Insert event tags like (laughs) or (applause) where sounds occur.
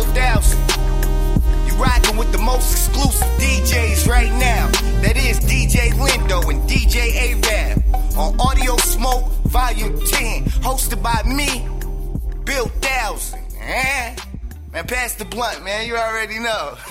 Bill Thou. You with the most exclusive DJs right now. That is DJ Lindo and DJ Arab on Audio Smoke Volume 10, hosted by me, Bill Dowson. Eh? Man, pass the blunt, man. You already know. (laughs)